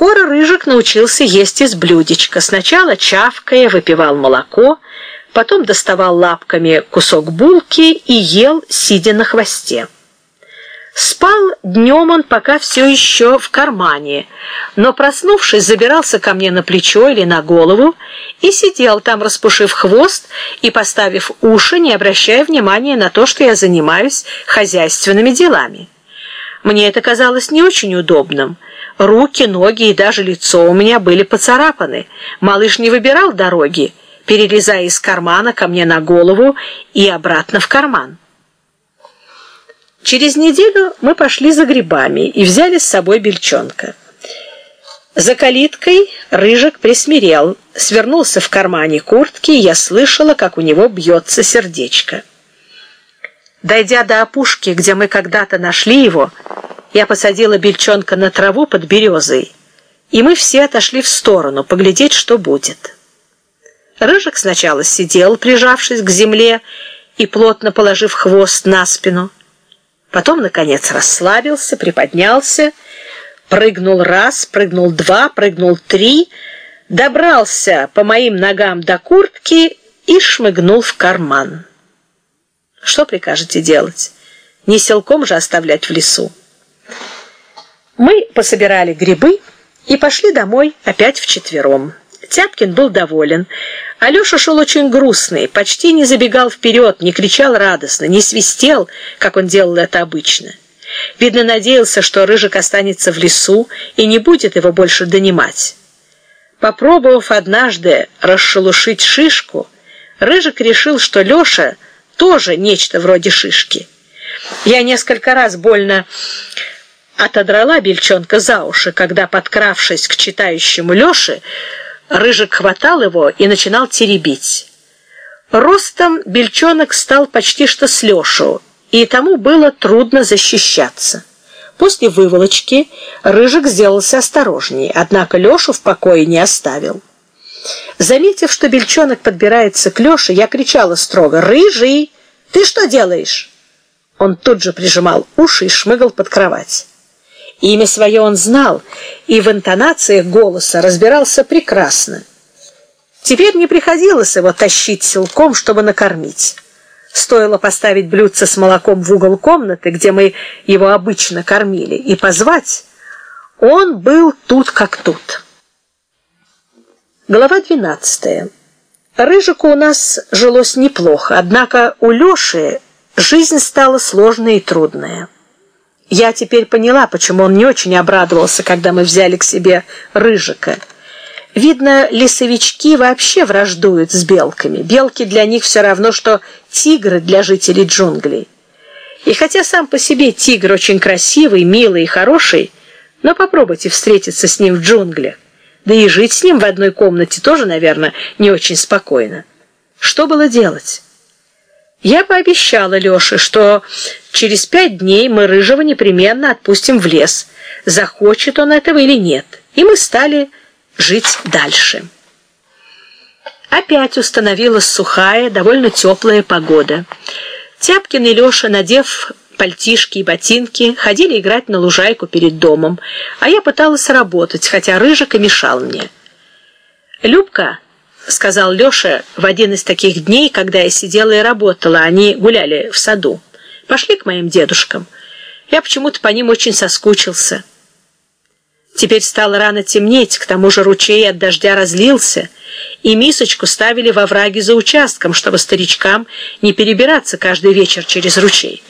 Скоро Рыжик научился есть из блюдечка. Сначала чавкая выпивал молоко, потом доставал лапками кусок булки и ел, сидя на хвосте. Спал днем он пока все еще в кармане, но, проснувшись, забирался ко мне на плечо или на голову и сидел там, распушив хвост и поставив уши, не обращая внимания на то, что я занимаюсь хозяйственными делами. Мне это казалось не очень удобным. Руки, ноги и даже лицо у меня были поцарапаны. Малыш не выбирал дороги, перелезая из кармана ко мне на голову и обратно в карман. Через неделю мы пошли за грибами и взяли с собой бельчонка. За калиткой Рыжик присмирел, свернулся в кармане куртки, и я слышала, как у него бьется сердечко. Дойдя до опушки, где мы когда-то нашли его, я посадила бельчонка на траву под березой, и мы все отошли в сторону, поглядеть, что будет. Рыжик сначала сидел, прижавшись к земле и плотно положив хвост на спину, Потом, наконец, расслабился, приподнялся, прыгнул раз, прыгнул два, прыгнул три, добрался по моим ногам до куртки и шмыгнул в карман. Что прикажете делать? Не селком же оставлять в лесу. Мы пособирали грибы и пошли домой опять вчетвером. Тяпкин был доволен. Алеша шел очень грустный, почти не забегал вперед, не кричал радостно, не свистел, как он делал это обычно. Видно, надеялся, что Рыжик останется в лесу и не будет его больше донимать. Попробовав однажды расшелушить шишку, Рыжик решил, что Леша тоже нечто вроде шишки. Я несколько раз больно отодрала бельчонка за уши, когда, подкравшись к читающему Леше, Рыжик хватал его и начинал теребить. Ростом бельчонок стал почти что с Лешу, и тому было трудно защищаться. После выволочки Рыжик сделался осторожнее, однако Лешу в покое не оставил. Заметив, что бельчонок подбирается к Леше, я кричала строго «Рыжий, ты что делаешь?» Он тут же прижимал уши и шмыгал под кровать. Имя свое он знал и в интонациях голоса разбирался прекрасно. Теперь не приходилось его тащить силком, чтобы накормить. Стоило поставить блюдце с молоком в угол комнаты, где мы его обычно кормили, и позвать, он был тут как тут. Глава 12. Рыжику у нас жилось неплохо, однако у Лёши жизнь стала сложной и трудная. Я теперь поняла, почему он не очень обрадовался, когда мы взяли к себе Рыжика. Видно, лесовички вообще враждуют с белками. Белки для них все равно, что тигры для жителей джунглей. И хотя сам по себе тигр очень красивый, милый и хороший, но попробуйте встретиться с ним в джунглях. Да и жить с ним в одной комнате тоже, наверное, не очень спокойно. Что было делать? Я пообещала Лёше, что через пять дней мы Рыжего непременно отпустим в лес, захочет он этого или нет. И мы стали жить дальше. Опять установилась сухая, довольно теплая погода. Тяпкин и Лёша, надев пальтишки и ботинки, ходили играть на лужайку перед домом, а я пыталась работать, хотя Рыжик и мешал мне. «Любка», — сказал Леша в один из таких дней, когда я сидела и работала, они гуляли в саду. «Пошли к моим дедушкам. Я почему-то по ним очень соскучился». Теперь стало рано темнеть, к тому же ручей от дождя разлился, и мисочку ставили во враге за участком, чтобы старичкам не перебираться каждый вечер через ручей.